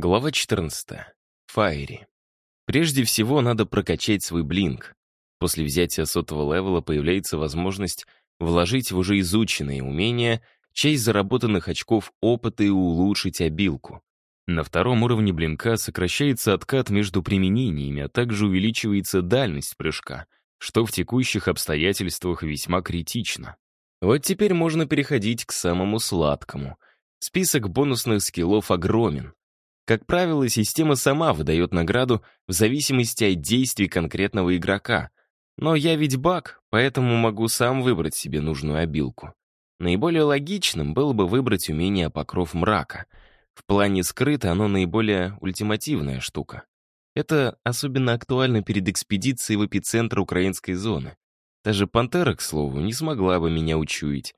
Глава 14. Файри. Прежде всего, надо прокачать свой блинк. После взятия сотого левела появляется возможность вложить в уже изученные умения часть заработанных очков опыта и улучшить обилку. На втором уровне блинка сокращается откат между применениями, а также увеличивается дальность прыжка, что в текущих обстоятельствах весьма критично. Вот теперь можно переходить к самому сладкому. Список бонусных скиллов огромен. Как правило, система сама выдает награду в зависимости от действий конкретного игрока. Но я ведь баг, поэтому могу сам выбрать себе нужную обилку. Наиболее логичным было бы выбрать умение «Покров мрака». В плане скрыто оно наиболее ультимативная штука. Это особенно актуально перед экспедицией в эпицентр украинской зоны. Даже «Пантера», к слову, не смогла бы меня учуять.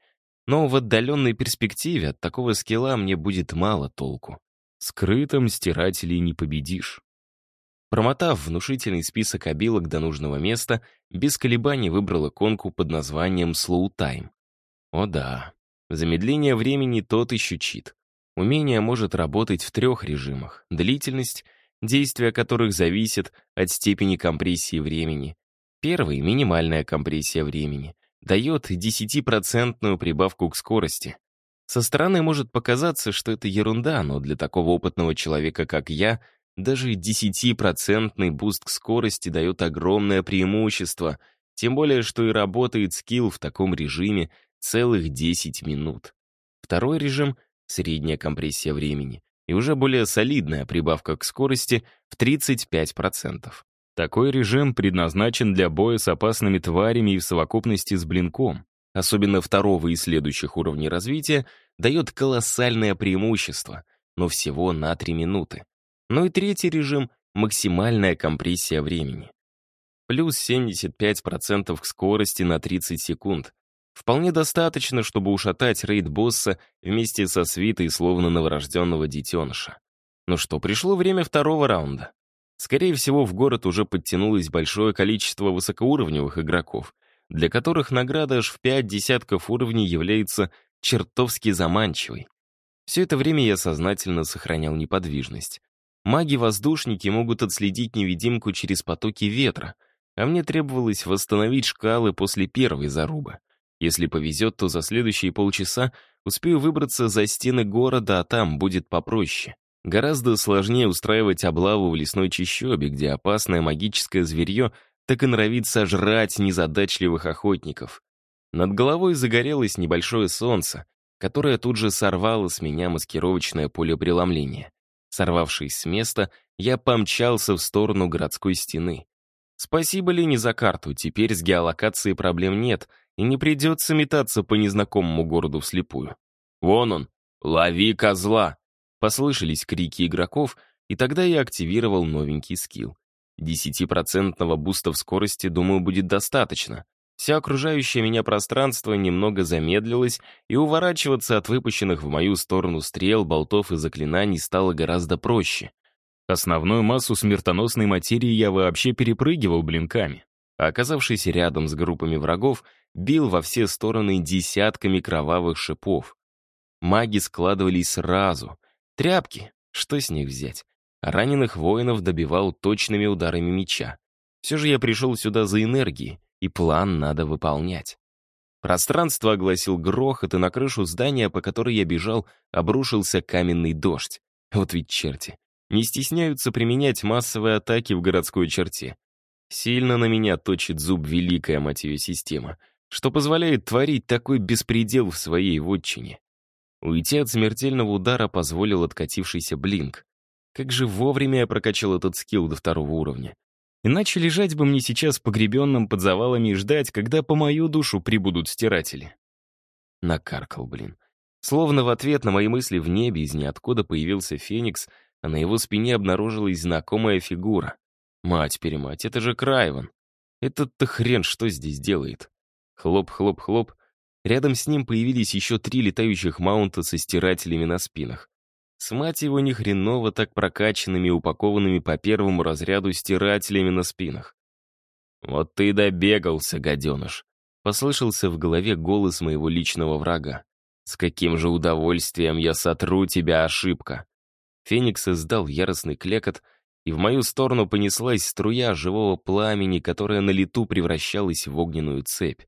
Но в отдаленной перспективе от такого скилла мне будет мало толку. Скрытым стирателей не победишь. Промотав внушительный список обилок до нужного места, без колебаний выбрал иконку под названием Slow Time. О да, замедление времени тот еще чит. Умение может работать в трех режимах. Длительность, действия которых зависит от степени компрессии времени. Первый — минимальная компрессия времени. Дает 10% прибавку к скорости. Со стороны может показаться, что это ерунда, но для такого опытного человека, как я, даже 10% буст к скорости дает огромное преимущество, тем более, что и работает скилл в таком режиме целых 10 минут. Второй режим — средняя компрессия времени, и уже более солидная прибавка к скорости в 35%. Такой режим предназначен для боя с опасными тварями и в совокупности с блинком особенно второго и следующих уровней развития, дает колоссальное преимущество, но всего на 3 минуты. Ну и третий режим — максимальная компрессия времени. Плюс 75% к скорости на 30 секунд. Вполне достаточно, чтобы ушатать рейд-босса вместе со свитой словно новорожденного детеныша. Ну что, пришло время второго раунда. Скорее всего, в город уже подтянулось большое количество высокоуровневых игроков — для которых награда аж в пять десятков уровней является чертовски заманчивой. Все это время я сознательно сохранял неподвижность. Маги-воздушники могут отследить невидимку через потоки ветра, а мне требовалось восстановить шкалы после первой зарубы. Если повезет, то за следующие полчаса успею выбраться за стены города, а там будет попроще. Гораздо сложнее устраивать облаву в лесной чащобе, где опасное магическое зверье — так и норовит сожрать незадачливых охотников. Над головой загорелось небольшое солнце, которое тут же сорвало с меня маскировочное поле преломления. Сорвавшись с места, я помчался в сторону городской стены. Спасибо Лене за карту, теперь с геолокацией проблем нет, и не придется метаться по незнакомому городу вслепую. «Вон он! Лови козла!» Послышались крики игроков, и тогда я активировал новенький скилл. Десятипроцентного буста в скорости, думаю, будет достаточно. Вся окружающее меня пространство немного замедлилось, и уворачиваться от выпущенных в мою сторону стрел, болтов и заклинаний стало гораздо проще. Основную массу смертоносной материи я вообще перепрыгивал блинками. А оказавшись рядом с группами врагов, бил во все стороны десятками кровавых шипов. Маги складывались сразу. Тряпки, что с них взять? Раненых воинов добивал точными ударами меча. Все же я пришел сюда за энергией, и план надо выполнять. Пространство огласил грохот, и на крышу здания, по которой я бежал, обрушился каменный дождь. Вот ведь черти. Не стесняются применять массовые атаки в городской черте. Сильно на меня точит зуб великая, мать ее, система, что позволяет творить такой беспредел в своей вотчине. Уйти от смертельного удара позволил откатившийся блинк. Как же вовремя я прокачал этот скилл до второго уровня. Иначе лежать бы мне сейчас погребенным под завалами и ждать, когда по мою душу прибудут стиратели. Накаркал, блин. Словно в ответ на мои мысли в небе из ниоткуда появился Феникс, а на его спине обнаружилась знакомая фигура. Мать-перемать, это же Крайван. Этот-то хрен что здесь делает? Хлоп-хлоп-хлоп. Рядом с ним появились еще три летающих маунта со стирателями на спинах. С мать его нехреново так прокачанными и упакованными по первому разряду стирателями на спинах. «Вот ты и добегался, гаденыш!» — послышался в голове голос моего личного врага. «С каким же удовольствием я сотру тебя, ошибка!» Феникс издал яростный клекот, и в мою сторону понеслась струя живого пламени, которая на лету превращалась в огненную цепь.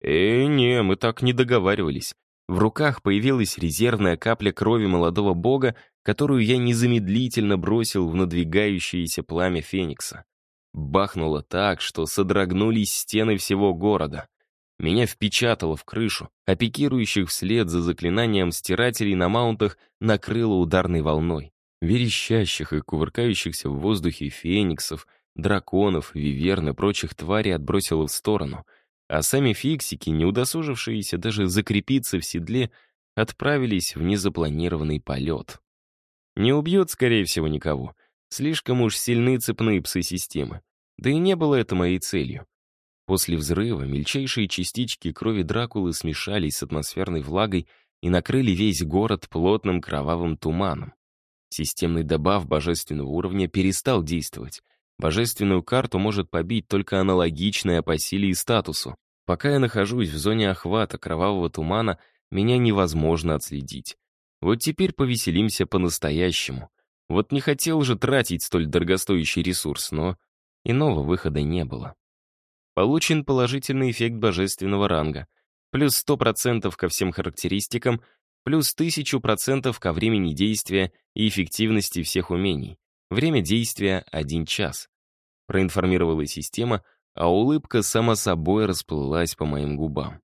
«Э, не, мы так не договаривались». В руках появилась резервная капля крови молодого бога, которую я незамедлительно бросил в надвигающееся пламя Феникса. Бахнуло так, что содрогнулись стены всего города. Меня впечатало в крышу, а пикирующих вслед за заклинанием стирателей на маунтах накрыло ударной волной. Верещащих и кувыркающихся в воздухе фениксов, драконов, виверн и прочих тварей отбросило в сторону, а сами фиксики, не удосужившиеся даже закрепиться в седле, отправились в незапланированный полет. Не убьет, скорее всего, никого. Слишком уж сильны цепные псы системы. Да и не было это моей целью. После взрыва мельчайшие частички крови Дракулы смешались с атмосферной влагой и накрыли весь город плотным кровавым туманом. Системный добав божественного уровня перестал действовать. Божественную карту может побить только аналогичная по силе и статусу. Пока я нахожусь в зоне охвата кровавого тумана, меня невозможно отследить. Вот теперь повеселимся по-настоящему. Вот не хотел же тратить столь дорогостоящий ресурс, но иного выхода не было. Получен положительный эффект божественного ранга. Плюс 100% ко всем характеристикам, плюс 1000% ко времени действия и эффективности всех умений. Время действия — 1 час. Проинформировала система, а улыбка сама собой расплылась по моим губам.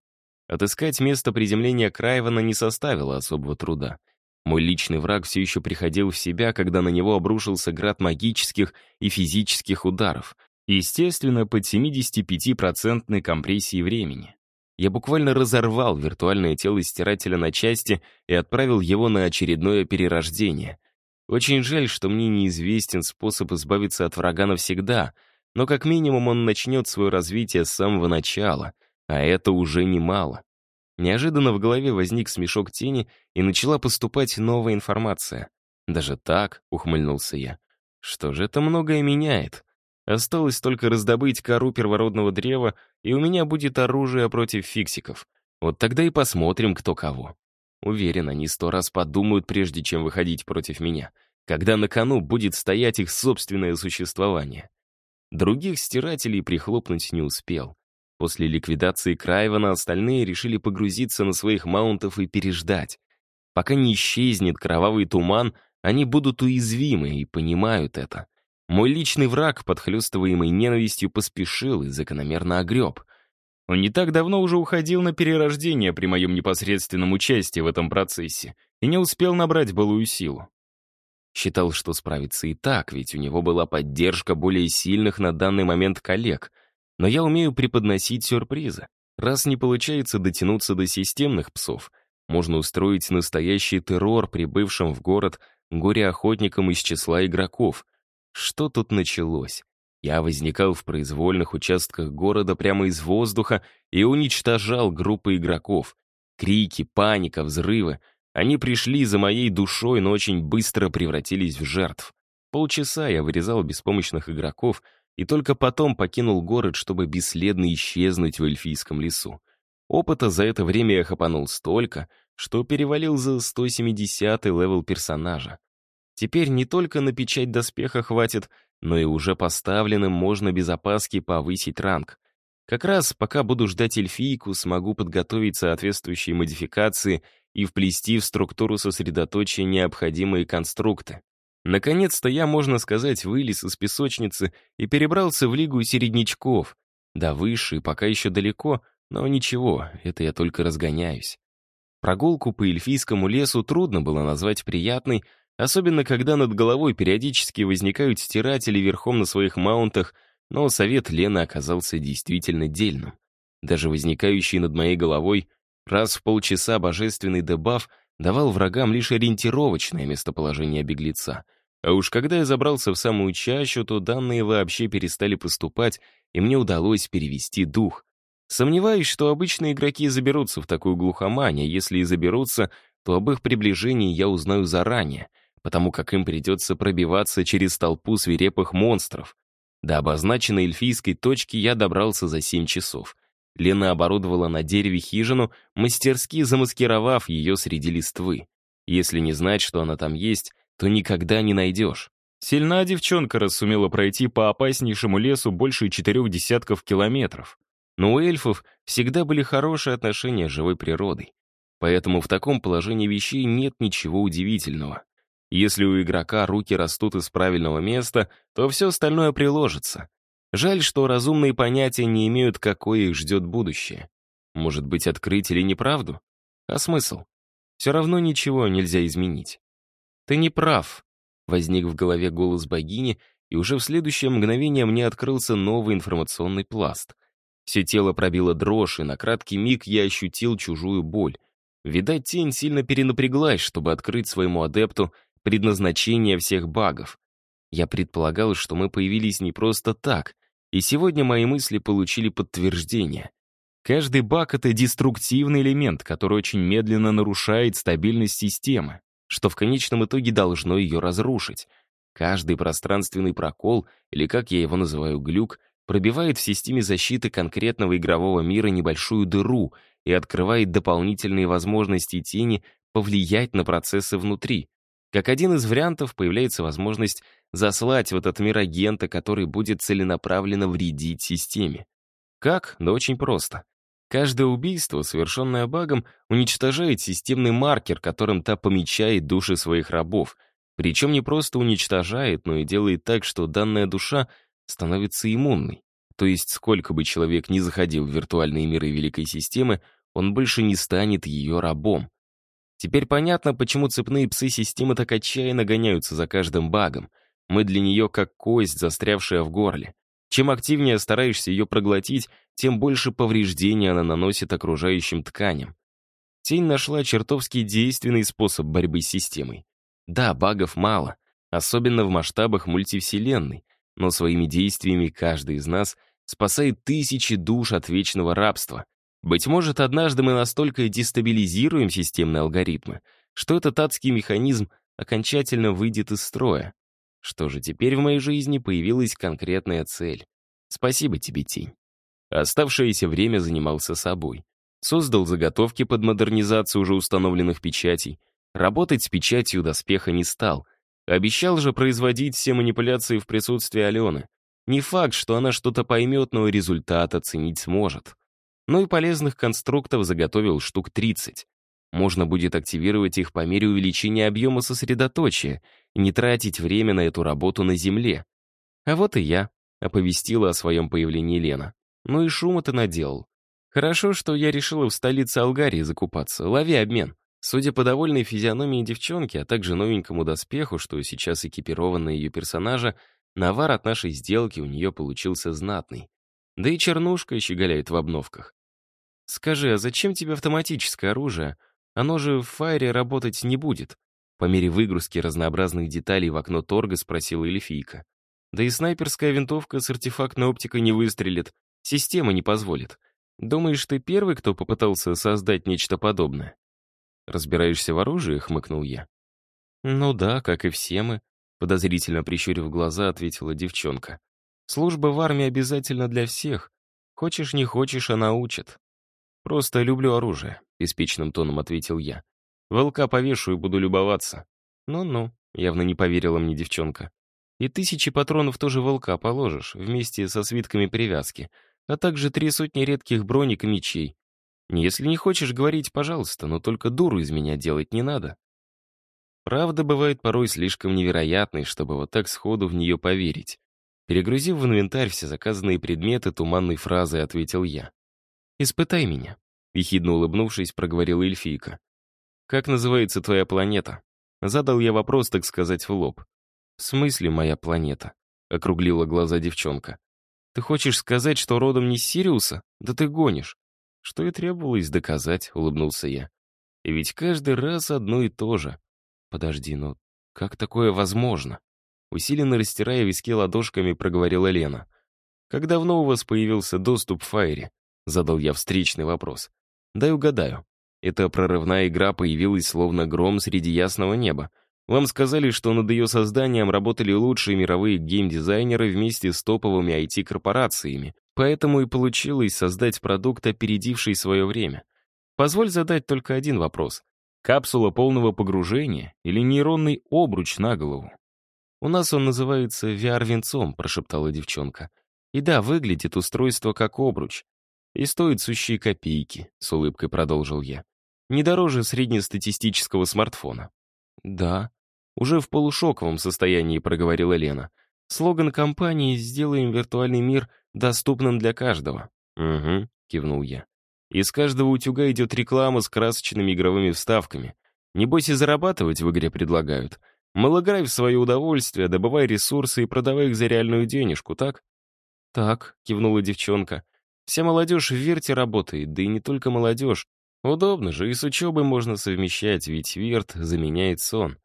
Отыскать место приземления Краевана не составило особого труда. Мой личный враг все еще приходил в себя, когда на него обрушился град магических и физических ударов, естественно, под 75% компрессией времени. Я буквально разорвал виртуальное тело стирателя на части и отправил его на очередное перерождение. Очень жаль, что мне неизвестен способ избавиться от врага навсегда, но как минимум он начнет свое развитие с самого начала, а это уже немало. Неожиданно в голове возник смешок тени, и начала поступать новая информация. «Даже так?» — ухмыльнулся я. «Что же это многое меняет?» Осталось только раздобыть кору первородного древа, и у меня будет оружие против фиксиков. Вот тогда и посмотрим, кто кого. Уверен, они сто раз подумают, прежде чем выходить против меня, когда на кону будет стоять их собственное существование. Других стирателей прихлопнуть не успел. После ликвидации Краевана остальные решили погрузиться на своих маунтов и переждать. Пока не исчезнет кровавый туман, они будут уязвимы и понимают это. Мой личный враг, подхлёстываемый ненавистью, поспешил и закономерно огреб. Он не так давно уже уходил на перерождение при моем непосредственном участии в этом процессе и не успел набрать былую силу. Считал, что справится и так, ведь у него была поддержка более сильных на данный момент коллег. Но я умею преподносить сюрпризы. Раз не получается дотянуться до системных псов, можно устроить настоящий террор прибывшим в город горе-охотникам из числа игроков, что тут началось? Я возникал в произвольных участках города прямо из воздуха и уничтожал группы игроков. Крики, паника, взрывы. Они пришли за моей душой, но очень быстро превратились в жертв. Полчаса я вырезал беспомощных игроков и только потом покинул город, чтобы бесследно исчезнуть в эльфийском лесу. Опыта за это время я хапанул столько, что перевалил за 170-й level персонажа. Теперь не только на печать доспеха хватит, но и уже поставленным можно без опаски повысить ранг. Как раз пока буду ждать эльфийку, смогу подготовить соответствующие модификации и вплести в структуру сосредоточия необходимые конструкты. Наконец-то я, можно сказать, вылез из песочницы и перебрался в Лигу середнячков. Да выше, пока еще далеко, но ничего, это я только разгоняюсь. Прогулку по эльфийскому лесу трудно было назвать приятной, Особенно, когда над головой периодически возникают стиратели верхом на своих маунтах, но совет Лены оказался действительно дельным. Даже возникающий над моей головой раз в полчаса божественный дебаф давал врагам лишь ориентировочное местоположение беглеца. А уж когда я забрался в самую чащу, то данные вообще перестали поступать, и мне удалось перевести дух. Сомневаюсь, что обычные игроки заберутся в такую глухомань, а если и заберутся, то об их приближении я узнаю заранее — потому как им придется пробиваться через толпу свирепых монстров. До обозначенной эльфийской точки я добрался за 7 часов. Лена оборудовала на дереве хижину, мастерски замаскировав ее среди листвы. Если не знать, что она там есть, то никогда не найдешь. Сильна девчонка рассумела пройти по опаснейшему лесу больше четырех десятков километров. Но у эльфов всегда были хорошие отношения с живой природой. Поэтому в таком положении вещей нет ничего удивительного. Если у игрока руки растут из правильного места, то все остальное приложится. Жаль, что разумные понятия не имеют, какое их ждет будущее. Может быть, открыть или неправду? А смысл? Все равно ничего нельзя изменить. Ты не прав, Возник в голове голос богини, и уже в следующее мгновение мне открылся новый информационный пласт. Все тело пробило дрожь, и на краткий миг я ощутил чужую боль. Видать, тень сильно перенапряглась, чтобы открыть своему адепту предназначение всех багов. Я предполагал, что мы появились не просто так, и сегодня мои мысли получили подтверждение. Каждый баг — это деструктивный элемент, который очень медленно нарушает стабильность системы что в конечном итоге должно ее разрушить. Каждый пространственный прокол, или как я его называю, глюк, пробивает в системе защиты конкретного игрового мира небольшую дыру и открывает дополнительные возможности тени повлиять на процессы внутри. Как один из вариантов появляется возможность заслать в этот мир агента, который будет целенаправленно вредить системе. Как? Да очень просто. Каждое убийство, совершенное багом, уничтожает системный маркер, которым та помечает души своих рабов. Причем не просто уничтожает, но и делает так, что данная душа становится иммунной. То есть сколько бы человек ни заходил в виртуальные миры Великой Системы, он больше не станет ее рабом. Теперь понятно, почему цепные псы системы так отчаянно гоняются за каждым багом. Мы для нее как кость, застрявшая в горле. Чем активнее стараешься ее проглотить, тем больше повреждений она наносит окружающим тканям. Тень нашла чертовски действенный способ борьбы с системой. Да, багов мало, особенно в масштабах мультивселенной, но своими действиями каждый из нас спасает тысячи душ от вечного рабства. Быть может, однажды мы настолько дестабилизируем системные алгоритмы, что этот адский механизм окончательно выйдет из строя. Что же, теперь в моей жизни появилась конкретная цель. Спасибо тебе, Тень. Оставшееся время занимался собой. Создал заготовки под модернизацию уже установленных печатей. Работать с печатью доспеха не стал. Обещал же производить все манипуляции в присутствии Алены. Не факт, что она что-то поймет, но результат оценить сможет. Ну и полезных конструктов заготовил штук 30. Можно будет активировать их по мере увеличения объема сосредоточия и не тратить время на эту работу на Земле. А вот и я, оповестила о своем появлении Лена. Ну и шума ты наделал. Хорошо, что я решила в столице Алгарии закупаться. Лови обмен. Судя по довольной физиономии девчонки, а также новенькому доспеху, что сейчас экипирован на ее персонажа, навар от нашей сделки у нее получился знатный. Да и чернушка щеголяет в обновках. «Скажи, а зачем тебе автоматическое оружие? Оно же в файре работать не будет. По мере выгрузки разнообразных деталей в окно торга спросила эльфийка. Да и снайперская винтовка с артефактной оптикой не выстрелит. Система не позволит. Думаешь, ты первый, кто попытался создать нечто подобное? Разбираешься в оружии, хмыкнул я. Ну да, как и все мы, подозрительно прищурив глаза, ответила девчонка. Служба в армии обязательно для всех. Хочешь, не хочешь, она учит. «Просто люблю оружие», — беспечным тоном ответил я. «Волка повешу и буду любоваться». «Ну-ну», — явно не поверила мне девчонка. «И тысячи патронов тоже волка положишь, вместе со свитками привязки, а также три сотни редких броник и мечей. Если не хочешь говорить, пожалуйста, но только дуру из меня делать не надо». Правда бывает порой слишком невероятной, чтобы вот так сходу в нее поверить. Перегрузив в инвентарь все заказанные предметы, туманной фразой ответил я. «Испытай меня», — ехидно улыбнувшись, проговорила эльфийка. «Как называется твоя планета?» Задал я вопрос, так сказать, в лоб. «В смысле моя планета?» — округлила глаза девчонка. «Ты хочешь сказать, что родом не Сириуса? Да ты гонишь!» «Что и требовалось доказать», — улыбнулся я. «И ведь каждый раз одно и то же. Подожди, но как такое возможно?» Усиленно растирая виски ладошками, проговорила Лена. «Как давно у вас появился доступ в Файре?» Задал я встречный вопрос. Дай угадаю. Эта прорывная игра появилась словно гром среди ясного неба. Вам сказали, что над ее созданием работали лучшие мировые геймдизайнеры вместе с топовыми IT-корпорациями, поэтому и получилось создать продукт, опередивший свое время. Позволь задать только один вопрос. Капсула полного погружения или нейронный обруч на голову? «У нас он называется VR-венцом», — прошептала девчонка. «И да, выглядит устройство как обруч. И стоит сущие копейки», — с улыбкой продолжил я. «Не дороже среднестатистического смартфона». «Да», — уже в полушоковом состоянии проговорила Лена. «Слоган компании «Сделаем виртуальный мир доступным для каждого». «Угу», — кивнул я. «Из каждого утюга идет реклама с красочными игровыми вставками. Небось и зарабатывать в игре предлагают. Играй в свое удовольствие, добывай ресурсы и продавай их за реальную денежку, так?» «Так», — кивнула девчонка. «Вся молодежь в Верте работает, да и не только молодежь. Удобно же, и с учебой можно совмещать, ведь Верт заменяет сон».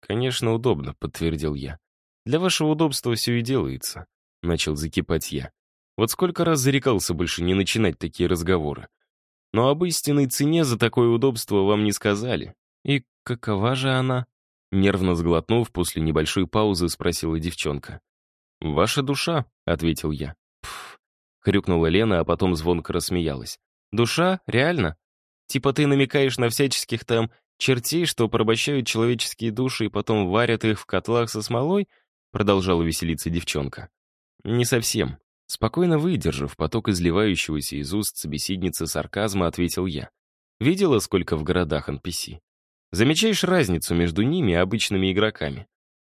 «Конечно, удобно», — подтвердил я. «Для вашего удобства все и делается», — начал закипать я. Вот сколько раз зарекался больше не начинать такие разговоры. Но об истинной цене за такое удобство вам не сказали. И какова же она? Нервно сглотнув, после небольшой паузы спросила девчонка. «Ваша душа», — ответил я. Хрюкнула Лена, а потом звонко рассмеялась. «Душа? Реально? Типа ты намекаешь на всяческих там чертей, что порабощают человеческие души и потом варят их в котлах со смолой?» Продолжала веселиться девчонка. «Не совсем». Спокойно выдержав поток изливающегося из уст собеседницы сарказма, ответил я. «Видела, сколько в городах NPC? Замечаешь разницу между ними и обычными игроками?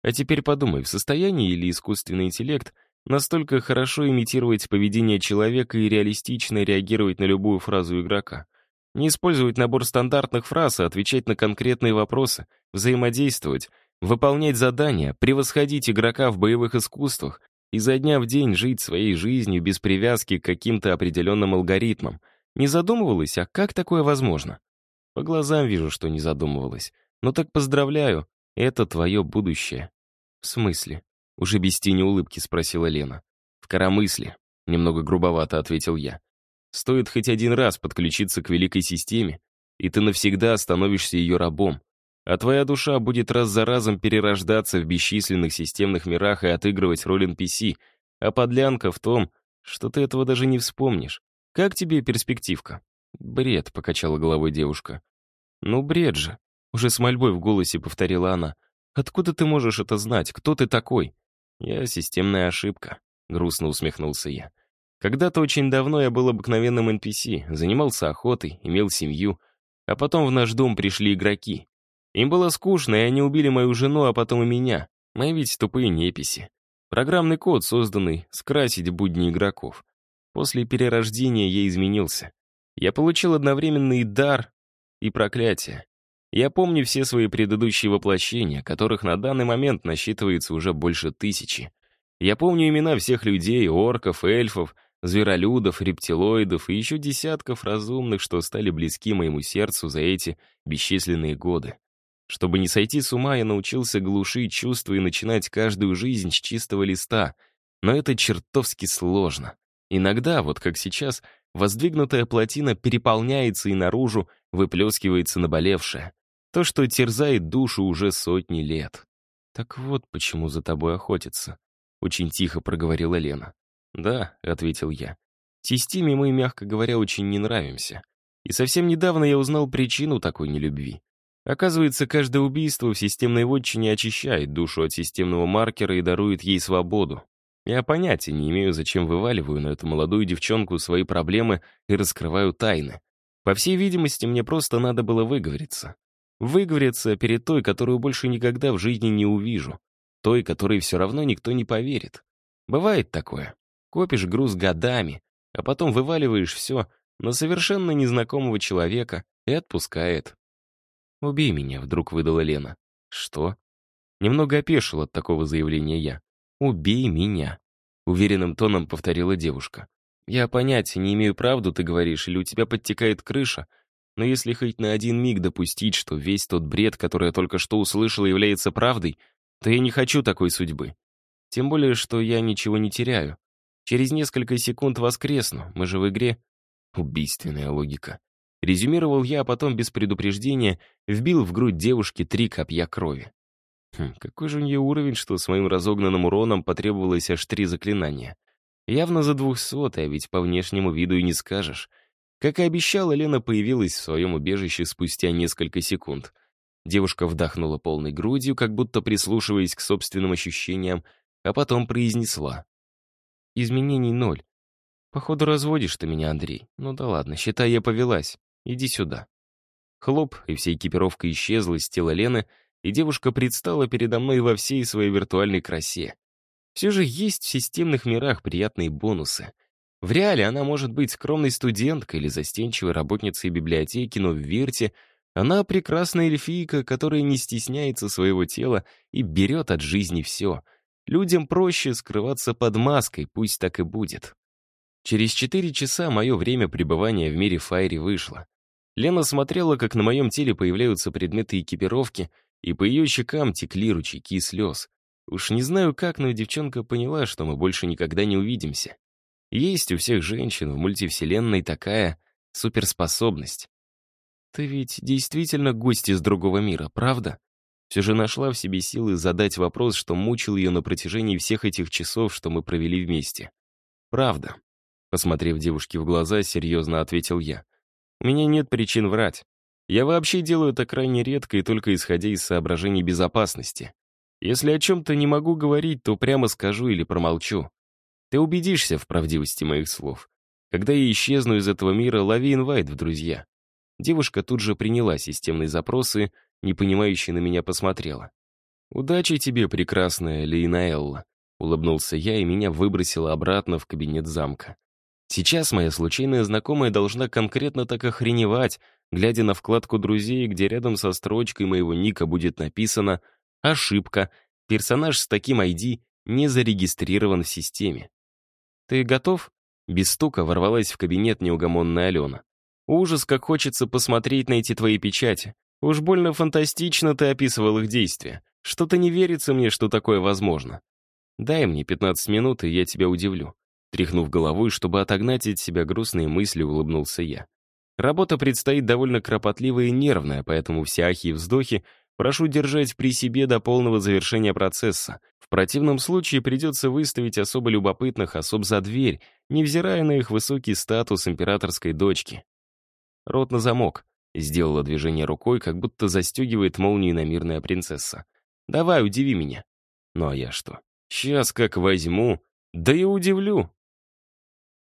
А теперь подумай, в состоянии или искусственный интеллект настолько хорошо имитировать поведение человека и реалистично реагировать на любую фразу игрока? Не использовать набор стандартных фраз, а отвечать на конкретные вопросы, взаимодействовать, выполнять задания, превосходить игрока в боевых искусствах, и за дня в день жить своей жизнью без привязки к каким-то определенным алгоритмам. Не задумывалась, а как такое возможно? По глазам вижу, что не задумывалась. Но так поздравляю, это твое будущее. В смысле? Уже без тени улыбки спросила Лена. В коромысле. Немного грубовато ответил я. Стоит хоть один раз подключиться к великой системе, и ты навсегда становишься ее рабом. А твоя душа будет раз за разом перерождаться в бесчисленных системных мирах и отыгрывать роль NPC, а подлянка в том, что ты этого даже не вспомнишь. Как тебе перспективка? «Бред», — покачала головой девушка. «Ну, бред же», — уже с мольбой в голосе повторила она. «Откуда ты можешь это знать? Кто ты такой?» «Я системная ошибка», — грустно усмехнулся я. «Когда-то очень давно я был обыкновенным NPC, занимался охотой, имел семью, а потом в наш дом пришли игроки. Им было скучно, и они убили мою жену, а потом и меня. Мы ведь тупые неписи. Программный код, созданный скрасить будни игроков. После перерождения я изменился. Я получил одновременно и дар, и проклятие. Я помню все свои предыдущие воплощения, которых на данный момент насчитывается уже больше тысячи. Я помню имена всех людей, орков, эльфов, зверолюдов, рептилоидов и еще десятков разумных, что стали близки моему сердцу за эти бесчисленные годы. Чтобы не сойти с ума, я научился глушить чувства и начинать каждую жизнь с чистого листа. Но это чертовски сложно. Иногда, вот как сейчас, воздвигнутая плотина переполняется и наружу выплескивается наболевшее. То, что терзает душу уже сотни лет. «Так вот почему за тобой охотятся», — очень тихо проговорила Лена. «Да», — ответил я. «Системе мы, мягко говоря, очень не нравимся. И совсем недавно я узнал причину такой нелюбви. Оказывается, каждое убийство в системной вотчине очищает душу от системного маркера и дарует ей свободу. Я понятия не имею, зачем вываливаю на эту молодую девчонку свои проблемы и раскрываю тайны. По всей видимости, мне просто надо было выговориться. Выговориться перед той, которую больше никогда в жизни не увижу. Той, которой все равно никто не поверит. Бывает такое. Копишь груз годами, а потом вываливаешь все на совершенно незнакомого человека и отпускает. «Убей меня», — вдруг выдала Лена. «Что?» Немного опешил от такого заявления я. «Убей меня», — уверенным тоном повторила девушка. «Я понятия не имею, правду ты говоришь, или у тебя подтекает крыша, но если хоть на один миг допустить, что весь тот бред, который я только что услышала, является правдой, то я не хочу такой судьбы. Тем более, что я ничего не теряю. Через несколько секунд воскресну, мы же в игре. Убийственная логика. Резюмировал я, а потом без предупреждения вбил в грудь девушки три копья крови. Хм, какой же у нее уровень, что с моим разогнанным уроном потребовалось аж три заклинания. Явно за двухсот, а ведь по внешнему виду и не скажешь. Как и обещала, Лена появилась в своем убежище спустя несколько секунд. Девушка вдохнула полной грудью, как будто прислушиваясь к собственным ощущениям, а потом произнесла. «Изменений ноль. Походу, разводишь ты меня, Андрей. Ну да ладно, считай, я повелась. Иди сюда». Хлоп, и вся экипировка исчезла из тела Лены, и девушка предстала передо мной во всей своей виртуальной красе. Все же есть в системных мирах приятные бонусы. В реале она может быть скромной студенткой или застенчивой работницей библиотеки, но в Вирте она прекрасная эльфийка, которая не стесняется своего тела и берет от жизни все. Людям проще скрываться под маской, пусть так и будет. Через четыре часа мое время пребывания в мире Файри вышло. Лена смотрела, как на моем теле появляются предметы экипировки, и по ее щекам текли ручейки слез. Уж не знаю как, но девчонка поняла, что мы больше никогда не увидимся. Есть у всех женщин в мультивселенной такая суперспособность. Ты ведь действительно гость из другого мира, правда? Все же нашла в себе силы задать вопрос, что мучил ее на протяжении всех этих часов, что мы провели вместе. Правда. Посмотрев девушке в глаза, серьезно ответил я. У меня нет причин врать. Я вообще делаю это крайне редко и только исходя из соображений безопасности. Если о чем-то не могу говорить, то прямо скажу или промолчу. Ты убедишься в правдивости моих слов. Когда я исчезну из этого мира, лови инвайт в друзья. Девушка тут же приняла системные запросы, непонимающе на меня посмотрела. «Удачи тебе, прекрасная Лейнаэлла», — улыбнулся я, и меня выбросило обратно в кабинет замка. Сейчас моя случайная знакомая должна конкретно так охреневать, глядя на вкладку друзей, где рядом со строчкой моего ника будет написано «Ошибка. Персонаж с таким ID не зарегистрирован в системе». «Ты готов?» Без стука ворвалась в кабинет неугомонная Алена. «Ужас, как хочется посмотреть на эти твои печати. Уж больно фантастично ты описывал их действия. Что-то не верится мне, что такое возможно. Дай мне 15 минут, и я тебя удивлю». Тряхнув головой, чтобы отогнать от себя грустные мысли, улыбнулся я. Работа предстоит довольно кропотливая и нервная, поэтому все ахи и вздохи прошу держать при себе до полного завершения процесса, противном случае придется выставить особо любопытных особ за дверь, невзирая на их высокий статус императорской дочки. Рот на замок. Сделала движение рукой, как будто застегивает молнию намирная принцесса. «Давай, удиви меня». Ну а я что? Сейчас как возьму, да и удивлю.